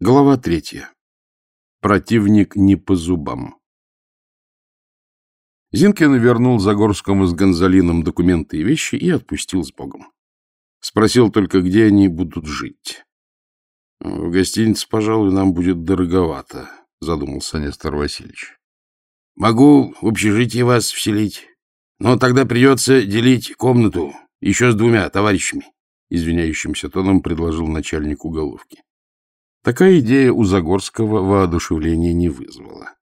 Глава третья. Противник не по зубам. Зинкин вернул Загорскому с Гонзолином документы и вещи и отпустил с Богом. Спросил только, где они будут жить. — В гостинице, пожалуй, нам будет дороговато, — задумался Нестор Васильевич. — Могу в общежитие вас вселить, но тогда придется делить комнату еще с двумя товарищами, — извиняющимся тоном предложил начальник уголовки. Такая идея у Загорского воодушевления не вызвала.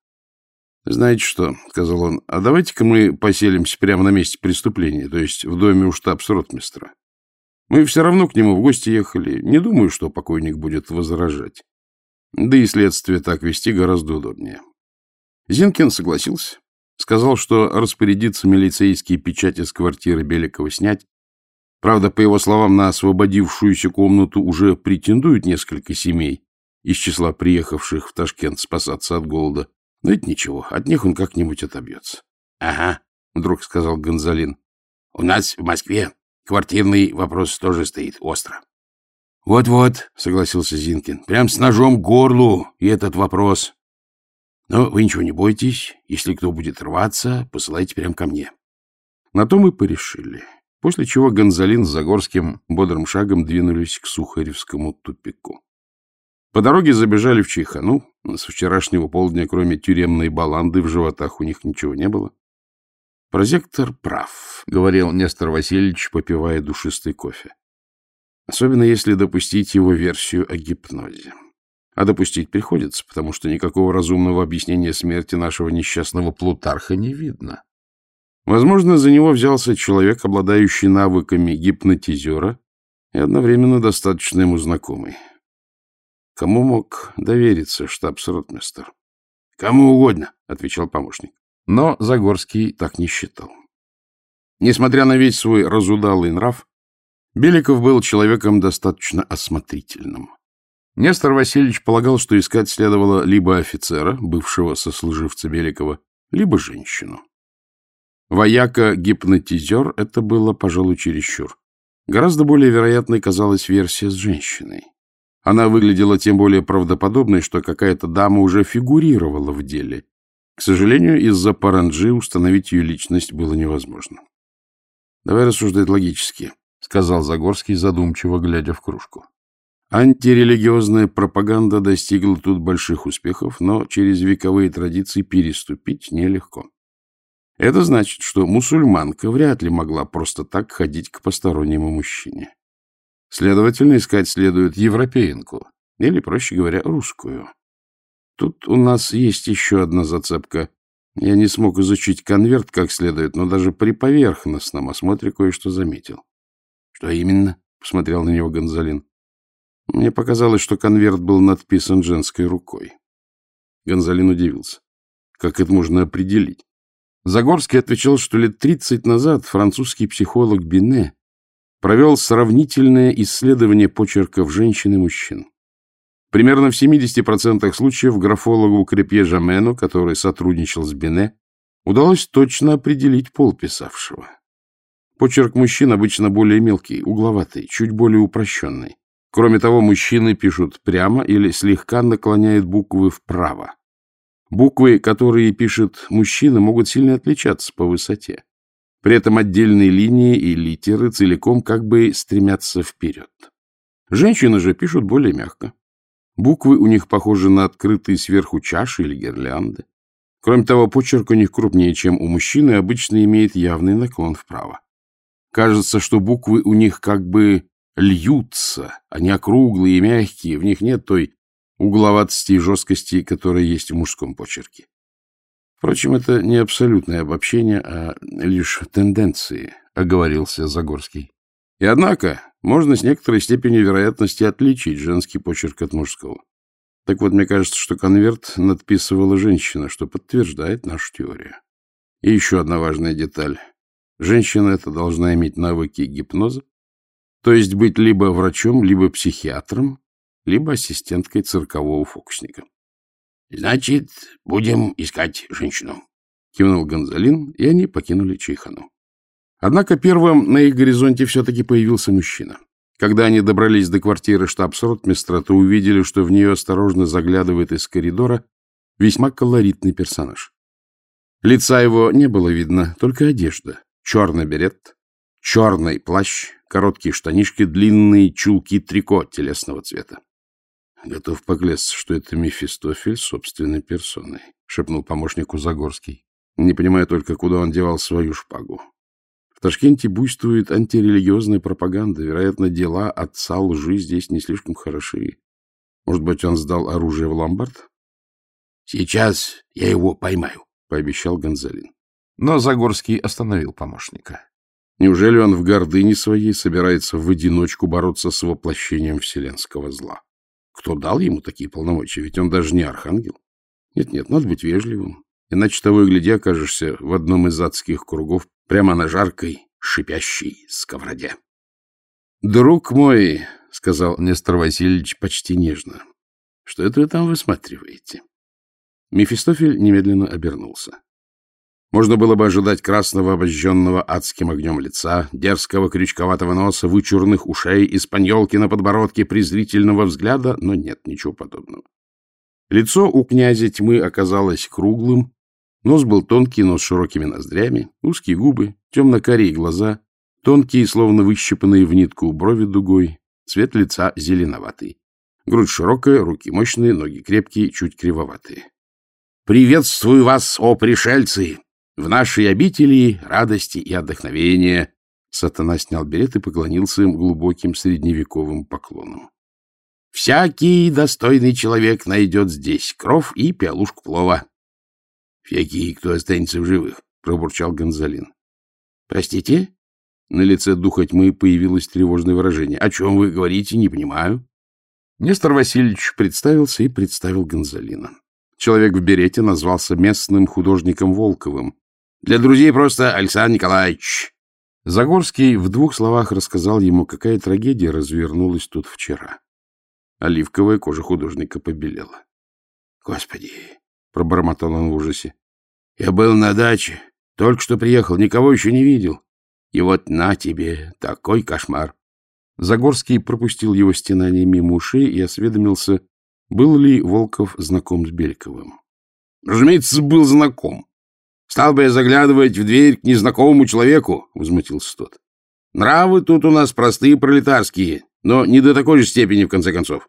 «Знаете что?» — сказал он. «А давайте-ка мы поселимся прямо на месте преступления, то есть в доме у штабс-ротмистра. Мы все равно к нему в гости ехали. Не думаю, что покойник будет возражать. Да и следствие так вести гораздо удобнее». Зинкин согласился. Сказал, что распорядится милицейские печати с квартиры Беликова снять. Правда, по его словам, на освободившуюся комнату уже претендуют несколько семей, из числа приехавших в Ташкент спасаться от голода. Но это ничего, от них он как-нибудь отобьется. — Ага, — вдруг сказал Гонзалин. — У нас в Москве квартирный вопрос тоже стоит остро. Вот — Вот-вот, — согласился Зинкин, — прям с ножом к горлу и этот вопрос. Но вы ничего не бойтесь, если кто будет рваться, посылайте прям ко мне. На то мы порешили, после чего Гонзалин с Загорским бодрым шагом двинулись к Сухаревскому тупику. По дороге забежали в Чайхану. С вчерашнего полдня, кроме тюремной баланды, в животах у них ничего не было. «Прозектор прав», — говорил Нестор Васильевич, попивая душистый кофе. Особенно если допустить его версию о гипнозе. А допустить приходится, потому что никакого разумного объяснения смерти нашего несчастного Плутарха не видно. Возможно, за него взялся человек, обладающий навыками гипнотизера и одновременно достаточно ему знакомый. Кому мог довериться штабс-ротмистер? — Кому угодно, — отвечал помощник. Но Загорский так не считал. Несмотря на весь свой разудалый нрав, Беликов был человеком достаточно осмотрительным. Нестор Васильевич полагал, что искать следовало либо офицера, бывшего сослуживца Беликова, либо женщину. Вояка-гипнотизер — это было, пожалуй, чересчур. Гораздо более вероятной казалась версия с женщиной. Она выглядела тем более правдоподобной, что какая-то дама уже фигурировала в деле. К сожалению, из-за паранджи установить ее личность было невозможно. — Давай рассуждать логически, — сказал Загорский, задумчиво глядя в кружку. Антирелигиозная пропаганда достигла тут больших успехов, но через вековые традиции переступить нелегко. Это значит, что мусульманка вряд ли могла просто так ходить к постороннему мужчине. Следовательно, искать следует европеенку, или, проще говоря, русскую. Тут у нас есть еще одна зацепка. Я не смог изучить конверт как следует, но даже при поверхностном осмотре кое-что заметил. — Что именно? — посмотрел на него Гонзалин. Мне показалось, что конверт был надписан женской рукой. Гонзалин удивился. Как это можно определить? Загорский отвечал, что лет тридцать назад французский психолог Бине провел сравнительное исследование почерков женщин и мужчин. Примерно в 70% случаев графологу Крепье Жамену, который сотрудничал с Бене, удалось точно определить пол писавшего. Почерк мужчин обычно более мелкий, угловатый, чуть более упрощенный. Кроме того, мужчины пишут прямо или слегка наклоняют буквы вправо. Буквы, которые пишет мужчина, могут сильно отличаться по высоте. При этом отдельные линии и литеры целиком как бы стремятся вперед. Женщины же пишут более мягко. Буквы у них похожи на открытые сверху чаши или гирлянды. Кроме того, почерк у них крупнее, чем у мужчины, обычно имеет явный наклон вправо. Кажется, что буквы у них как бы льются, они округлые и мягкие, в них нет той угловатости и жесткости, которая есть в мужском почерке. Впрочем, это не абсолютное обобщение, а лишь тенденции, — оговорился Загорский. И однако можно с некоторой степенью вероятности отличить женский почерк от мужского. Так вот, мне кажется, что конверт надписывала женщина, что подтверждает нашу теорию. И еще одна важная деталь. Женщина эта должна иметь навыки гипноза, то есть быть либо врачом, либо психиатром, либо ассистенткой циркового фокусника. — Значит, будем искать женщину, — кивнул Гонзалин, и они покинули Чайхану. Однако первым на их горизонте все-таки появился мужчина. Когда они добрались до квартиры штабс-ротмистра, то увидели, что в нее осторожно заглядывает из коридора весьма колоритный персонаж. Лица его не было видно, только одежда. Черный берет, черный плащ, короткие штанишки, длинные чулки трико телесного цвета. Готов поклясться, что это Мефистофель собственной персоной, — шепнул помощнику Загорский. Не понимая только, куда он девал свою шпагу. В Ташкенте буйствует антирелигиозная пропаганда. Вероятно, дела отца лжи здесь не слишком хороши. Может быть, он сдал оружие в ломбард? — Сейчас я его поймаю, — пообещал Гонзалин. Но Загорский остановил помощника. Неужели он в гордыне своей собирается в одиночку бороться с воплощением вселенского зла? Кто дал ему такие полномочия? Ведь он даже не архангел. Нет-нет, надо быть вежливым. Иначе того и гляди, окажешься в одном из адских кругов прямо на жаркой, шипящей сковороде. — Друг мой, — сказал Нестор Васильевич почти нежно, — что это вы там высматриваете? Мефистофель немедленно обернулся. Можно было бы ожидать красного, обожженного адским огнем лица, дерзкого крючковатого носа, вычурных ушей, испаньолки на подбородке, презрительного взгляда, но нет ничего подобного. Лицо у князя тьмы оказалось круглым, нос был тонкий, но с широкими ноздрями, узкие губы, темно-карие глаза, тонкие, словно выщипанные в нитку брови дугой, цвет лица зеленоватый. Грудь широкая, руки мощные, ноги крепкие, чуть кривоватые. «Приветствую вас, о пришельцы! В нашей обители радости и отдохновения!» Сатана снял берет и поклонился им глубоким средневековым поклоном. «Всякий достойный человек найдет здесь кров и пиалушку плова». «Всякий, кто останется в живых», — пробурчал Гонзалин. «Простите?» На лице духа тьмы появилось тревожное выражение. «О чем вы говорите, не понимаю». Нестор Васильевич представился и представил Гонзалина. Человек в берете назвался местным художником Волковым. Для друзей просто Александр Николаевич. Загорский в двух словах рассказал ему, какая трагедия развернулась тут вчера. Оливковая кожа художника побелела. — Господи! — пробормотал он в ужасе. — Я был на даче, только что приехал, никого еще не видел. И вот на тебе такой кошмар. Загорский пропустил его стенание мимо ушей и осведомился, был ли Волков знаком с Бельковым? — Разумеется, был знаком. Стал бы я заглядывать в дверь к незнакомому человеку, — возмутился тот. — Нравы тут у нас простые пролетарские, но не до такой же степени, в конце концов.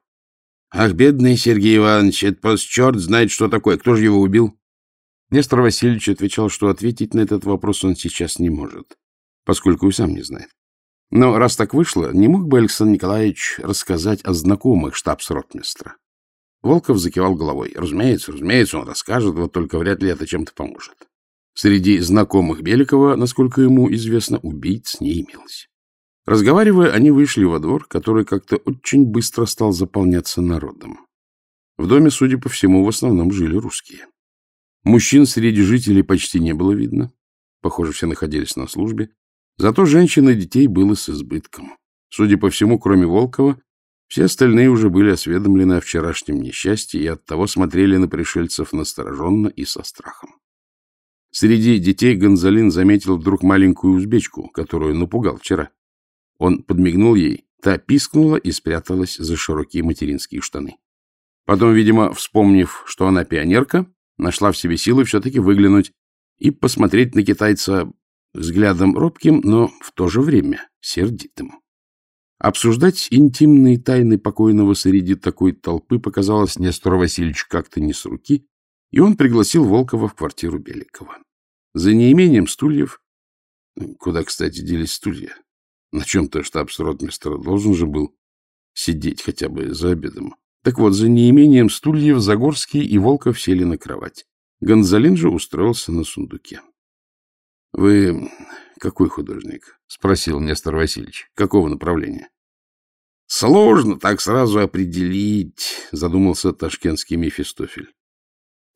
Ах, бедный Сергей Иванович, это просто черт знает, что такое. Кто же его убил? Нестор Васильевич отвечал, что ответить на этот вопрос он сейчас не может, поскольку и сам не знает. Но раз так вышло, не мог бы Александр Николаевич рассказать о знакомых штабс-ротмистра? Волков закивал головой. Разумеется, разумеется, он расскажет, вот только вряд ли это чем-то поможет. Среди знакомых Беликова, насколько ему известно, убийц не имелось. Разговаривая, они вышли во двор, который как-то очень быстро стал заполняться народом. В доме, судя по всему, в основном жили русские. Мужчин среди жителей почти не было видно. Похоже, все находились на службе. Зато женщин и детей было с избытком. Судя по всему, кроме Волкова, все остальные уже были осведомлены о вчерашнем несчастье и оттого смотрели на пришельцев настороженно и со страхом. Среди детей Гонзалин заметил вдруг маленькую узбечку, которую напугал вчера. Он подмигнул ей, та пискнула и спряталась за широкие материнские штаны. Потом, видимо, вспомнив, что она пионерка, нашла в себе силы все-таки выглянуть и посмотреть на китайца взглядом робким, но в то же время сердитым. Обсуждать интимные тайны покойного среди такой толпы показалось Нестору Васильевичу как-то не с руки, и он пригласил Волкова в квартиру Беликова. За неимением стульев... Куда, кстати, делись стулья? На чем-то штабс-ротмистр должен же был сидеть хотя бы за обедом. Так вот, за неимением стульев Загорский и Волков сели на кровать. Гонзалин же устроился на сундуке. — Вы какой художник? — спросил Нестор Васильевич. — Какого направления? — Сложно так сразу определить, — задумался ташкентский Мефистофель.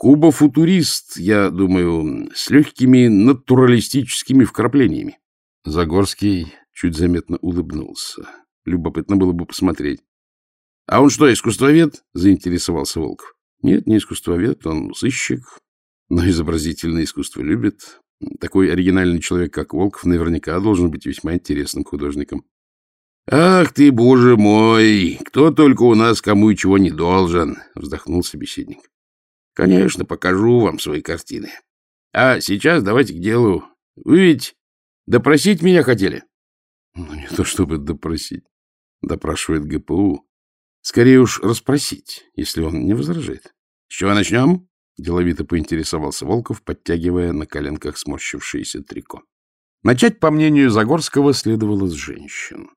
Куба-футурист, я думаю, с легкими натуралистическими вкраплениями. Загорский чуть заметно улыбнулся. Любопытно было бы посмотреть. — А он что, искусствовед? — заинтересовался Волков. — Нет, не искусствовед, он сыщик, но изобразительное искусство любит. Такой оригинальный человек, как Волков, наверняка должен быть весьма интересным художником. Ах ты, боже мой! Кто только у нас кому и чего не должен, вздохнул собеседник. Конечно, покажу вам свои картины. А сейчас давайте к делу. Вы ведь допросить меня хотели? Ну, не то чтобы допросить. Допрашивает ГПУ. Скорее уж расспросить, если он не возражает. С чего начнем? Деловито поинтересовался Волков, подтягивая на коленках сморщившееся трико. Начать, по мнению Загорского, следовало с женщин.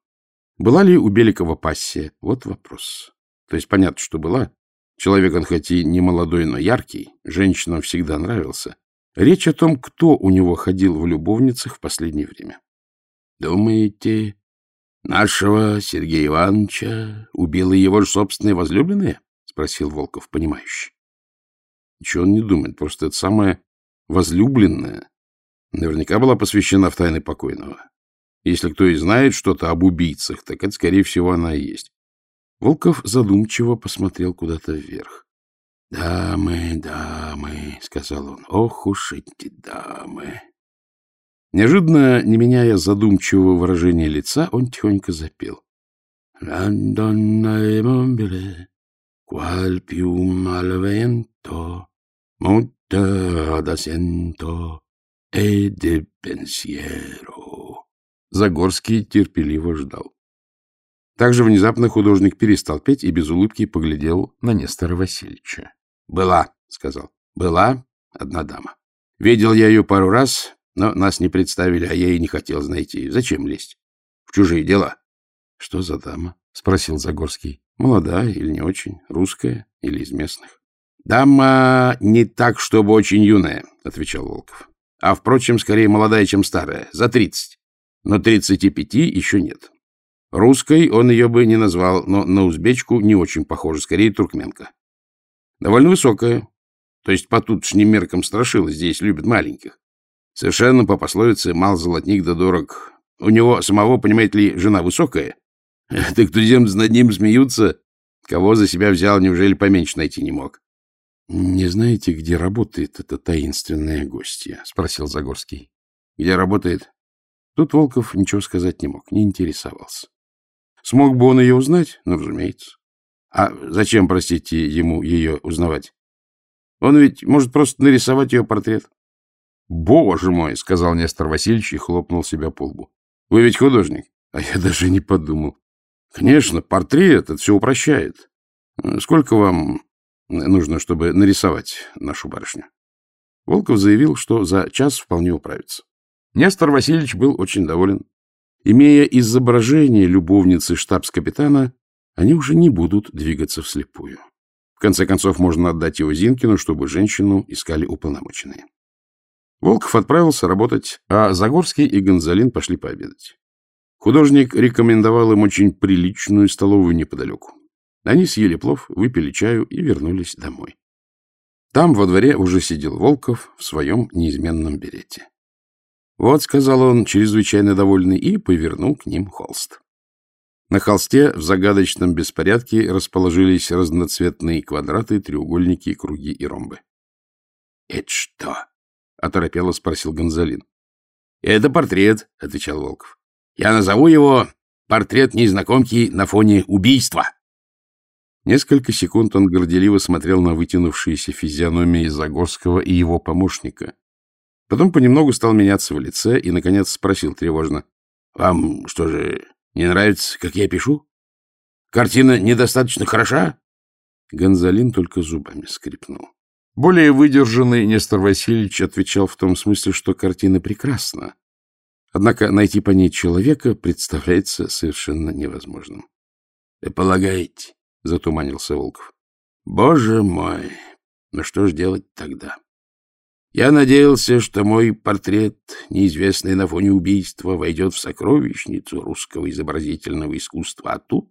Была ли у Беликова пассия? Вот вопрос. То есть понятно, что была. Человек он хоть и не молодой, но яркий, женщинам всегда нравился. Речь о том, кто у него ходил в любовницах в последнее время. Думаете, нашего Сергея Ивановича убила его же собственная возлюбленная? Спросил Волков, понимающий. Ничего он не думает, просто это самая возлюбленная наверняка была посвящена в тайны покойного. Если кто и знает что-то об убийцах, так это, скорее всего, она и есть. Волков задумчиво посмотрел куда-то вверх. — Дамы, дамы, — сказал он, — ох уж эти дамы. Неожиданно, не меняя задумчивого выражения лица, он тихонько запел. — Рандонна mobile, qual pium al vento, mutta ad assento, e de pensiero. Загорский терпеливо ждал. Также внезапно художник перестал петь и без улыбки поглядел на Нестора Васильевича. — Была, — сказал, — была одна дама. Видел я ее пару раз, но нас не представили, а я и не хотел, знаете, зачем лезть? В чужие дела. — Что за дама? — спросил Загорский. — Молодая или не очень? Русская или из местных? — Дама не так, чтобы очень юная, — отвечал Волков. — А, впрочем, скорее молодая, чем старая, за тридцать. Но тридцати пяти еще нет. Русской он ее бы не назвал, но на узбечку не очень похожа, скорее туркменка. Довольно высокая, то есть по тутшним меркам страшила, здесь любят маленьких. Совершенно по пословице «мал золотник да дорог». У него самого, понимаете ли, жена высокая. Так туземцы над ним смеются. Кого за себя взял, неужели поменьше найти не мог? — Не знаете, где работает эта таинственная гостья? — спросил Загорский. — Где работает? Тут Волков ничего сказать не мог, не интересовался. Смог бы он ее узнать? Ну, разумеется. А зачем, простите, ему ее узнавать? Он ведь может просто нарисовать ее портрет. — Боже мой! — сказал Нестор Васильевич и хлопнул себя по лбу. — Вы ведь художник? А я даже не подумал. Конечно, портрет это все упрощает. Сколько вам нужно, чтобы нарисовать нашу барышню? Волков заявил, что за час вполне управится. Нестор Васильевич был очень доволен. Имея изображение любовницы штабс-капитана, они уже не будут двигаться вслепую. В конце концов, можно отдать его Зинкину, чтобы женщину искали уполномоченные. Волков отправился работать, а Загорский и Гонзалин пошли пообедать. Художник рекомендовал им очень приличную столовую неподалеку. Они съели плов, выпили чаю и вернулись домой. Там во дворе уже сидел Волков в своем неизменном берете. Вот, — сказал он, чрезвычайно довольный, и повернул к ним холст. На холсте в загадочном беспорядке расположились разноцветные квадраты, треугольники, круги и ромбы. — Это что? — оторопело спросил Гонзалин. — Это портрет, — отвечал Волков. — Я назову его «Портрет незнакомки на фоне убийства». Несколько секунд он горделиво смотрел на вытянувшиеся физиономии Загорского и его помощника, Потом понемногу стал меняться в лице и, наконец, спросил тревожно. — Вам что же, не нравится, как я пишу? Картина недостаточно хороша? Гонзалин только зубами скрипнул. Более выдержанный Нестор Васильевич отвечал в том смысле, что картина прекрасна. Однако найти по ней человека представляется совершенно невозможным. — Вы полагаете? — затуманился Волков. — Боже мой! Ну что ж делать тогда? Я надеялся, что мой портрет, неизвестный на фоне убийства, войдет в сокровищницу русского изобразительного искусства, а тут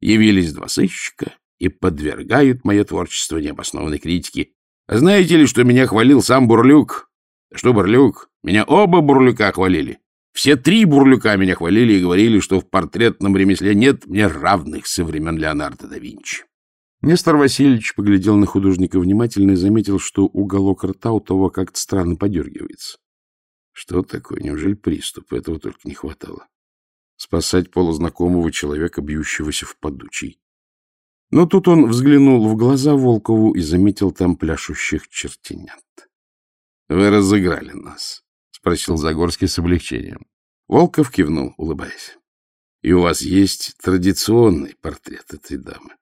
явились два сыщика и подвергают мое творчество необоснованной критике. А знаете ли, что меня хвалил сам Бурлюк? Что Бурлюк? Меня оба Бурлюка хвалили. Все три Бурлюка меня хвалили и говорили, что в портретном ремесле нет мне равных со времен Леонардо да Винчи. Нестор Васильевич поглядел на художника внимательно и заметил, что уголок рта у того как-то странно подергивается. Что такое? Неужели приступ? Этого только не хватало. спасать полузнакомого человека, бьющегося в подучий. Но тут он взглянул в глаза Волкову и заметил там пляшущих чертенят. — Вы разыграли нас, — спросил Загорский с облегчением. Волков кивнул, улыбаясь. — И у вас есть традиционный портрет этой дамы.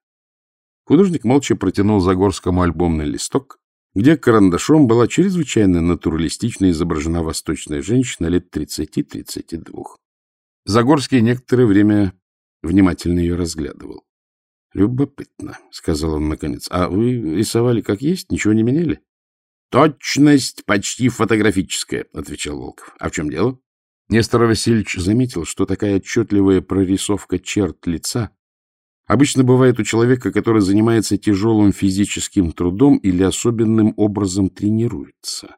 Художник молча протянул Загорскому альбомный листок, где карандашом была чрезвычайно натуралистично изображена восточная женщина лет 30-32. Загорский некоторое время внимательно ее разглядывал. — Любопытно, — сказал он наконец. — А вы рисовали как есть, ничего не меняли? — Точность почти фотографическая, — отвечал Волков. — А в чем дело? Нестор Васильевич заметил, что такая отчетливая прорисовка черт лица обычно бывает у человека, который занимается тяжелым физическим трудом или особенным образом тренируется.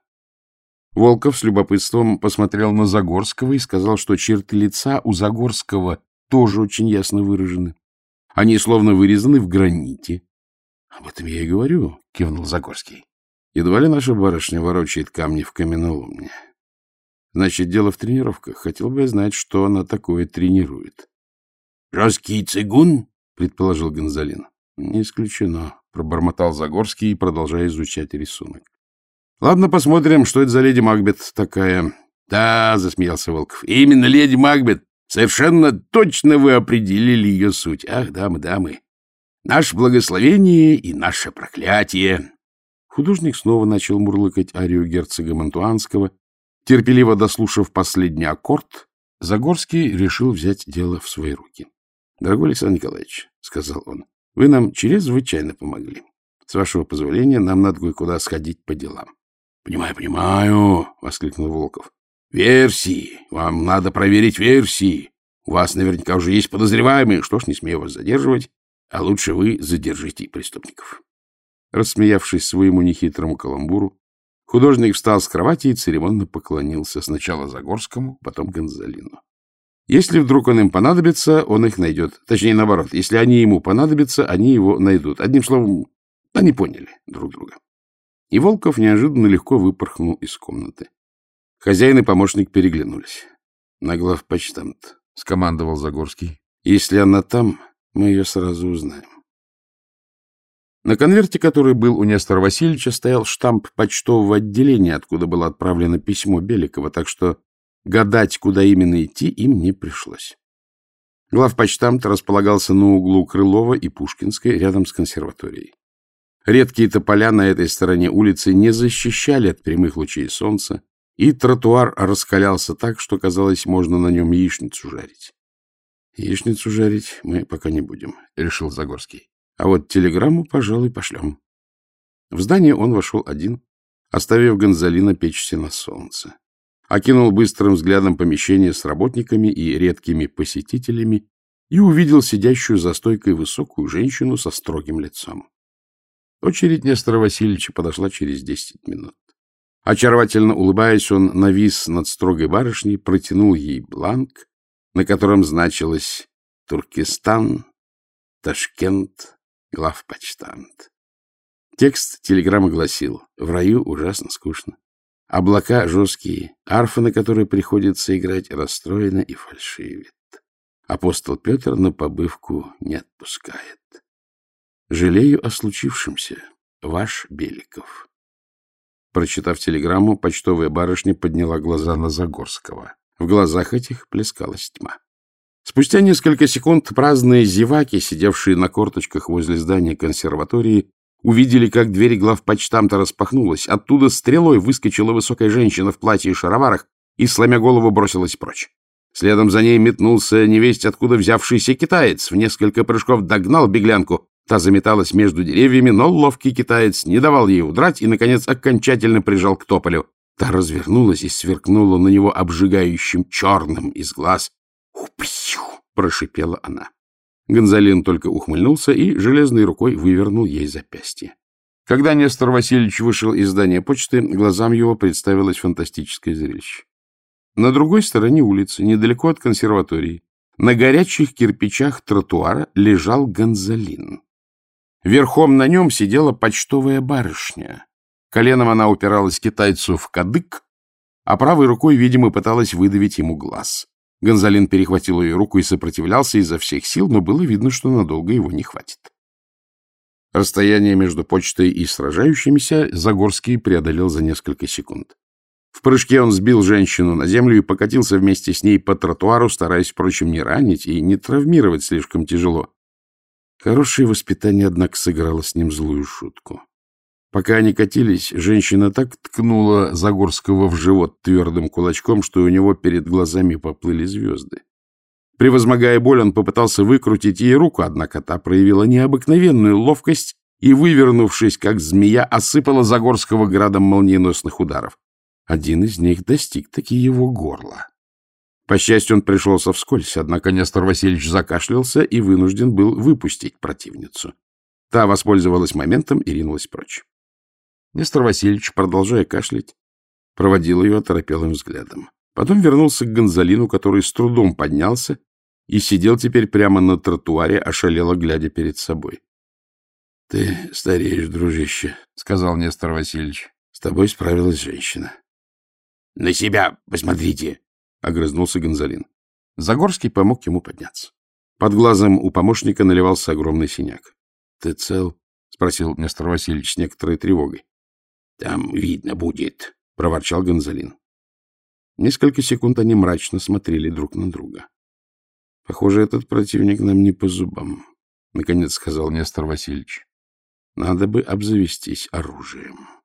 Волков с любопытством посмотрел на Загорского и сказал, что черты лица у Загорского тоже очень ясно выражены. Они словно вырезаны в граните. — Об этом я и говорю, — кивнул Загорский. Едва ли наша барышня ворочает камни в каменоломне. Значит, дело в тренировках. Хотел бы я знать, что она такое тренирует. — Жесткий цигун? — предположил Гонзалин. — Не исключено, — пробормотал Загорский, продолжая изучать рисунок. — Ладно, посмотрим, что это за леди Макбет такая. — Да, — засмеялся Волков, — именно леди Макбет. Совершенно точно вы определили ее суть. Ах, дамы, дамы, наше благословение и наше проклятие. Художник снова начал мурлыкать арию герцога Монтуанского. Терпеливо дослушав последний аккорд, Загорский решил взять дело в свои руки. — Дорогой Александр Николаевич, — сказал он, — вы нам чрезвычайно помогли. С вашего позволения нам надо кое-куда сходить по делам. — Понимаю, понимаю, — воскликнул Волков. Версии. Вам надо проверить версии. У вас наверняка уже есть подозреваемые. Что ж, не смею вас задерживать, а лучше вы задержите преступников. Рассмеявшись своему нехитрому каламбуру, художник встал с кровати и церемонно поклонился сначала Загорскому, потом Гонзалину. Если вдруг он им понадобится, он их найдет. Точнее, наоборот, если они ему понадобятся, они его найдут. Одним словом, они поняли друг друга. И Волков неожиданно легко выпорхнул из комнаты. Хозяин и помощник переглянулись. — На главпочтамт, — скомандовал Загорский. — Если она там, мы ее сразу узнаем. На конверте, который был у Нестора Васильевича, стоял штамп почтового отделения, откуда было отправлено письмо Беликова, так что гадать, куда именно идти, им не пришлось. Главпочтамт располагался на углу Крылова и Пушкинской, рядом с консерваторией. Редкие тополя на этой стороне улицы не защищали от прямых лучей солнца, и тротуар раскалялся так, что, казалось, можно на нем яичницу жарить. — Яичницу жарить мы пока не будем, — решил Загорский. — А вот телеграмму, пожалуй, пошлем. В здание он вошел один, оставив Гонзалина печься на солнце. Окинул быстрым взглядом помещение с работниками и редкими посетителями и увидел сидящую за стойкой высокую женщину со строгим лицом. Очередь Нестора Васильевича подошла через десять минут. Очаровательно улыбаясь, он навис над строгой барышней, протянул ей бланк, на котором значилось «Туркестан, Ташкент, главпочтамт». Текст телеграммы гласил «В раю ужасно скучно. Облака жесткие, арфа, на которой приходится играть, расстроена и фальшивит. Апостол Петр на побывку не отпускает. Жалею о случившемся. Ваш Беликов». Прочитав телеграмму, почтовая барышня подняла глаза на Загорского. В глазах этих плескалась тьма. Спустя несколько секунд праздные зеваки, сидевшие на корточках возле здания консерватории, увидели, как дверь главпочтамта распахнулась. Оттуда стрелой выскочила высокая женщина в платье и шароварах и, сломя голову, бросилась прочь. Следом за ней метнулся невесть, откуда взявшийся китаец. В несколько прыжков догнал беглянку, Та заметалась между деревьями, но ловкий китаец не давал ей удрать и, наконец, окончательно прижал к тополю. Та развернулась и сверкнула на него обжигающим черным из глаз. «Убью!» — прошипела она. Гонзалин только ухмыльнулся и железной рукой вывернул ей запястье. Когда Нестор Васильевич вышел из здания почты, глазам его представилось фантастическое зрелище. На другой стороне улицы, недалеко от консерватории, на горячих кирпичах тротуара лежал Гонзалин. Верхом на нем сидела почтовая барышня. Коленом она упиралась китайцу в кадык, а правой рукой, видимо, пыталась выдавить ему глаз. Гонзалин перехватил ее руку и сопротивлялся изо всех сил, но было видно, что надолго его не хватит. Расстояние между почтой и сражающимися Загорский преодолел за несколько секунд. В прыжке он сбил женщину на землю и покатился вместе с ней по тротуару, стараясь, впрочем, не ранить и не травмировать слишком тяжело. Хорошее воспитание, однако, сыграло с ним злую шутку. Пока они катились, женщина так ткнула Загорского в живот твердым кулачком, что у него перед глазами поплыли звезды. Превозмогая боль, он попытался выкрутить ей руку, однако та проявила необыкновенную ловкость и, вывернувшись, как змея, осыпала Загорского градом молниеносных ударов. Один из них достиг таки его горла. По счастью, он пришелся вскользь, однако Нестор Васильевич закашлялся и вынужден был выпустить противницу. Та воспользовалась моментом и ринулась прочь. Нестор Васильевич, продолжая кашлять, проводил ее оторопелым взглядом. Потом вернулся к Гонзалину, который с трудом поднялся и сидел теперь прямо на тротуаре, ошалело глядя перед собой. — Ты стареешь, дружище, — сказал Нестор Васильевич. — С тобой справилась женщина. — На себя посмотрите, — огрызнулся Гонзалин. Загорский помог ему подняться. Под глазом у помощника наливался огромный синяк. — Ты цел? — спросил Нестор Васильевич с некоторой тревогой. — Там видно будет, — проворчал Гонзалин. Несколько секунд они мрачно смотрели друг на друга. — Похоже, этот противник нам не по зубам, — наконец сказал Нестор Васильевич. — Надо бы обзавестись оружием.